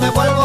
me vuelve